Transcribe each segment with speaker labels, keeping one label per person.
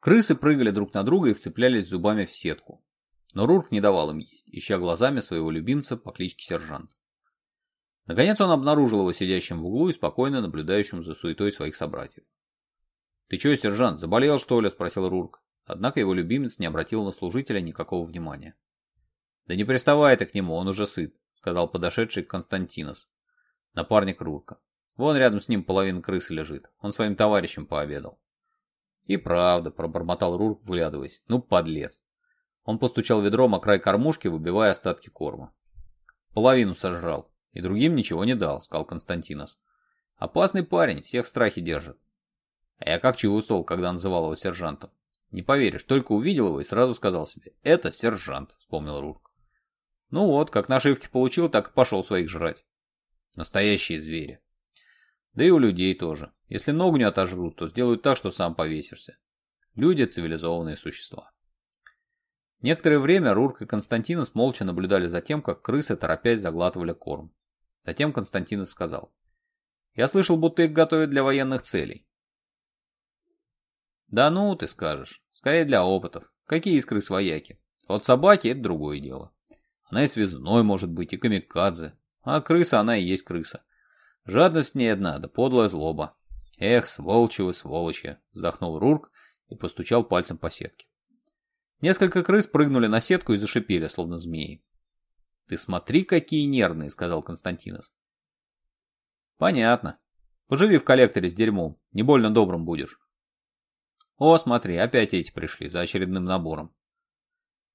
Speaker 1: Крысы прыгали друг на друга и вцеплялись зубами в сетку. Но Рурк не давал им есть, ища глазами своего любимца по кличке Сержант. Наконец он обнаружил его сидящим в углу и спокойно наблюдающим за суетой своих собратьев. «Ты чё, сержант, заболел, что ли?» – спросил Рурк. Однако его любимец не обратил на служителя никакого внимания. «Да не приставай ты к нему, он уже сыт», – сказал подошедший Константинос, напарник Рурка. «Вон рядом с ним половина крысы лежит, он своим товарищем пообедал». И правда, пробормотал Рур, вглядываясь. Ну, подлец. Он постучал ведром о край кормушки, выбивая остатки корма. Половину сожрал. И другим ничего не дал, сказал Константинос. Опасный парень, всех страхи держит. А я как чувствовал, когда называл его сержантом. Не поверишь, только увидел его и сразу сказал себе, это сержант, вспомнил Рурк. Ну вот, как нашивки получил, так и пошел своих жрать. Настоящие звери. Да и у людей тоже. Если ногу не отожрут, то сделают так, что сам повесишься. Люди – цивилизованные существа. Некоторое время Рурк и Константинос молча наблюдали за тем, как крысы, торопясь, заглатывали корм. Затем Константинос сказал. «Я слышал, будто их готовят для военных целей». «Да ну, ты скажешь. Скорее для опытов. Какие из крыс вояки? Вот собаки – это другое дело. Она и связной может быть, и камикадзе. А крыса она и есть крыса. Жадность не одна, да подлая злоба. Эх, сволочи вы, сволочи, вздохнул Рурк и постучал пальцем по сетке. Несколько крыс прыгнули на сетку и зашипели, словно змеи. «Ты смотри, какие нервные!» — сказал Константинос. «Понятно. Поживи в коллекторе с дерьмом, не больно добрым будешь». «О, смотри, опять эти пришли за очередным набором».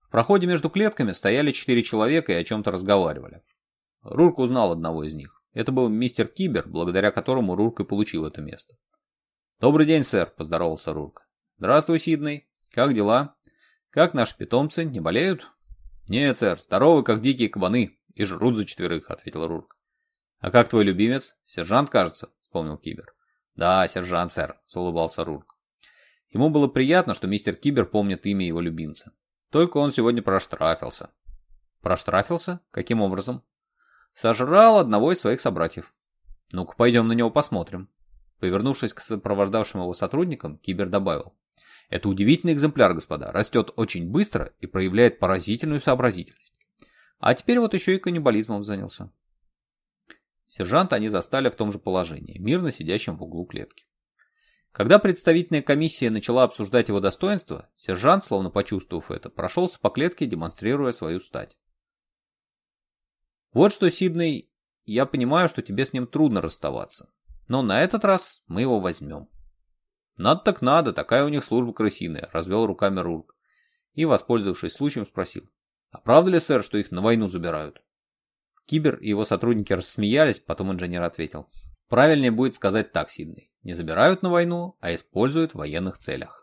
Speaker 1: В проходе между клетками стояли четыре человека и о чем-то разговаривали. Рурк узнал одного из них. Это был мистер Кибер, благодаря которому Рурк и получил это место. «Добрый день, сэр», – поздоровался Рурк. «Здравствуй, Сидней. Как дела? Как наши питомцы, не болеют?» «Нет, сэр, здоровы, как дикие кабаны, и жрут за четверых», – ответил Рурк. «А как твой любимец? Сержант, кажется?» – вспомнил Кибер. «Да, сержант, сэр», – улыбался Рурк. Ему было приятно, что мистер Кибер помнит имя его любимца. Только он сегодня проштрафился. Проштрафился? Каким образом? сожрал одного из своих собратьев. Ну-ка, пойдем на него посмотрим. Повернувшись к сопровождавшим его сотрудникам, Кибер добавил. Это удивительный экземпляр, господа, растет очень быстро и проявляет поразительную сообразительность. А теперь вот еще и каннибализмом занялся. Сержанта они застали в том же положении, мирно сидящим в углу клетки. Когда представительная комиссия начала обсуждать его достоинства, сержант, словно почувствовав это, прошелся по клетке, демонстрируя свою стать. Вот что, Сидней, я понимаю, что тебе с ним трудно расставаться. Но на этот раз мы его возьмем. Надо так надо, такая у них служба крысиная, развел руками Рурк. И, воспользовавшись случаем, спросил. А правда ли, сэр, что их на войну забирают? Кибер и его сотрудники рассмеялись, потом инженер ответил. Правильнее будет сказать так, Сидней. Не забирают на войну, а используют в военных целях.